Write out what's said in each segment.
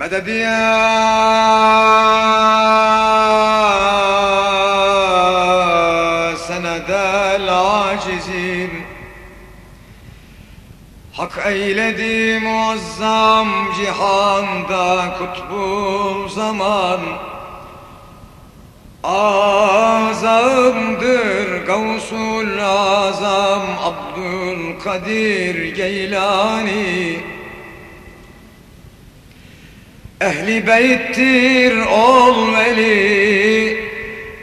Meded ya senedel acizim Hak eyledi muazzam cihanda kutbu zaman. Azamdır Gavsul Azam Abdülkadir Geylani. Ehli beyttir ol veli.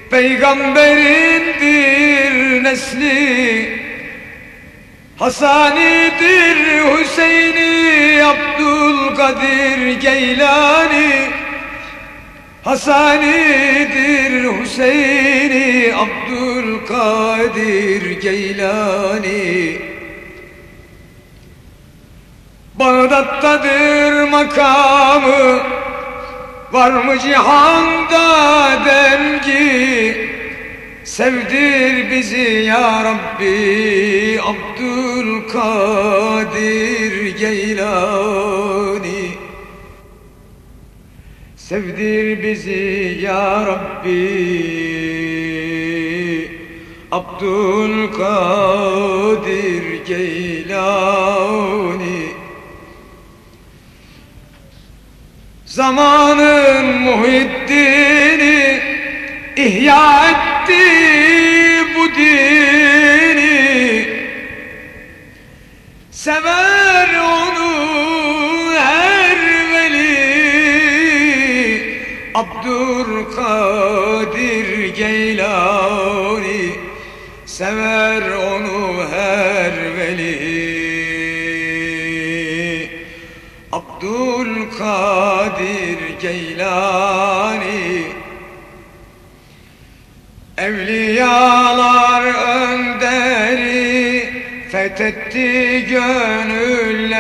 Peygamberindir nesli. Hasanidir Hüseyin'i Abdülkadir Geylani. Hasanidir Hüseyin'i Abdülkadir Geylani Bağdat'tadır makamı. Var mı cihanda dengi. Sevdir bizi ya Rabbi Abdülkadir Geylani. Sevdir bizi ya Rabbi Abdülkadir Geylani Zamanın muhiddini ihya etti bu dini. Sever onu her veli. Abdülkadir Geylani Sever onu her veli. Abdülkadir Geylani. Evliyalar önderi fethetti gönülleri.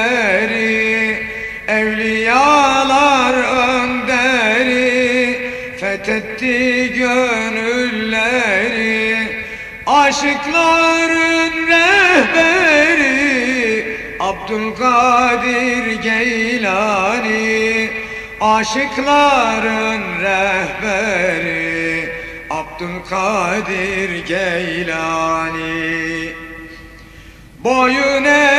Evliyalar önderi fethetti gönülleri. Aşıkların rehberi Abdülkadir Geylani Aşıkların rehberi Abdülkadir Geylani. Boyun eğer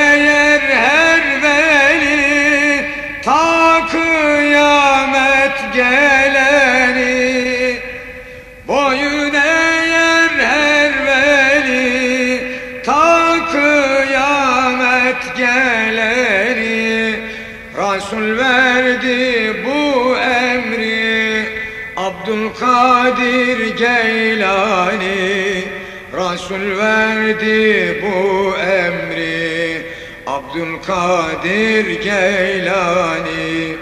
Abdülkadir Geylani.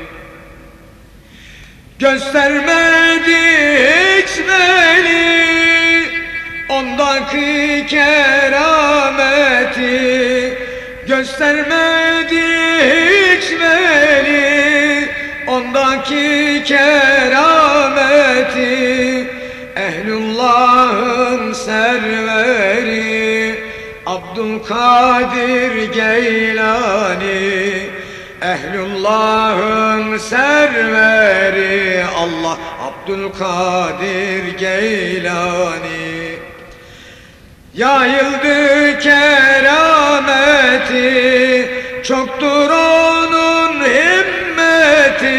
Göstermedi hiç veli Ondaki kerameti. Göstermedi hiç veli Ondaki kerameti Abdülkadir Geylani Ehlullah'ın serveri Allah Abdülkadir Geylani. Yayıldı kerameti Çoktur onun himmeti.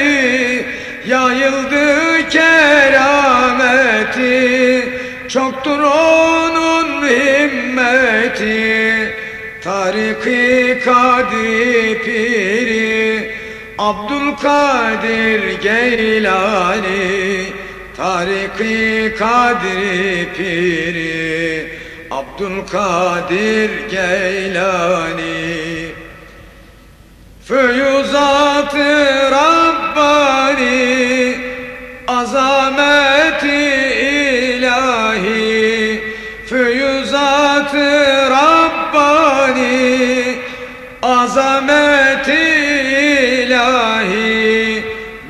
Yayıldı kerameti Çoktur onun himmeti Tariki Kadri Piri Abdülkadir Geylani Tariki Kadri Piri Abdülkadir Geylani. Füyuzat-ı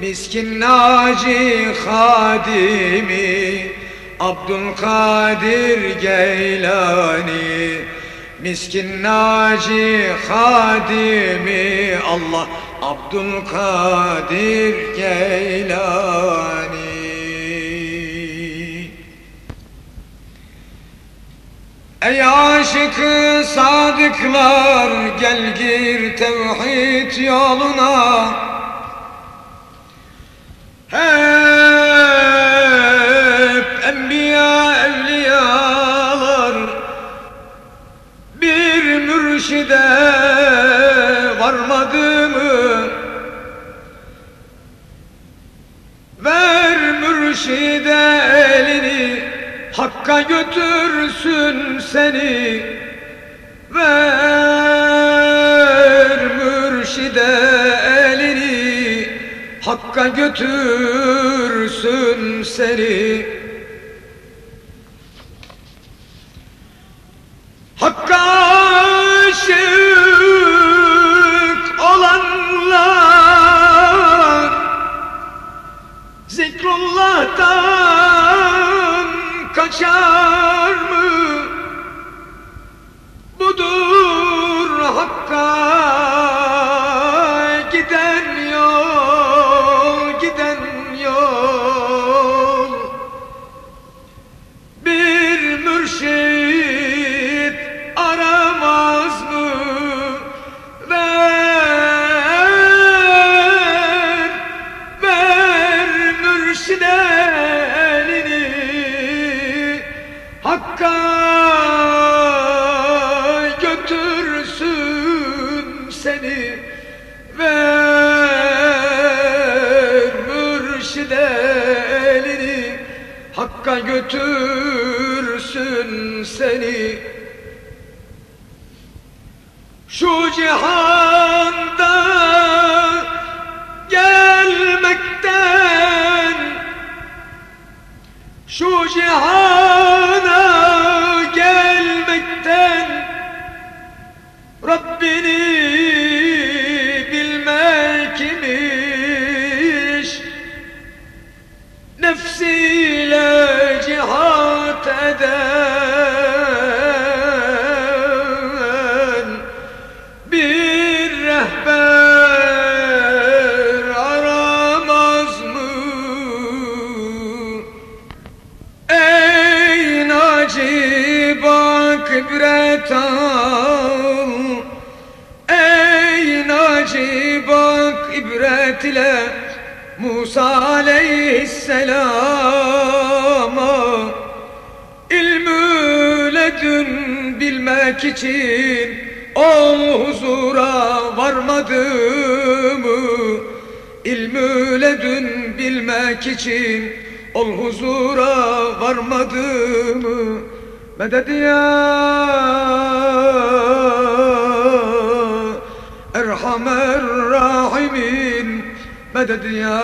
Miskin Naci Hadimi Abdülkadir Geylani. Miskin Naci Hadimi Allah Abdülkadir Geylani. Ey aşıkı sadıklar gel gir tevhid yoluna Hakka götürsün seni Ver mürşide elini. Hakka götürsün seni Hakka götürsün seni. Şu cihanda gelmekten Şu cihana Rabbini eden Bir rehber aramaz mı? Ey Naci bak ibret ibret ile Musa aleyhisselama bilmek için ol huzura varmadı mı? İlmü ledün bilmek için ol huzura varmadı mı? Medet ya Erhamer Rahimin Medet ya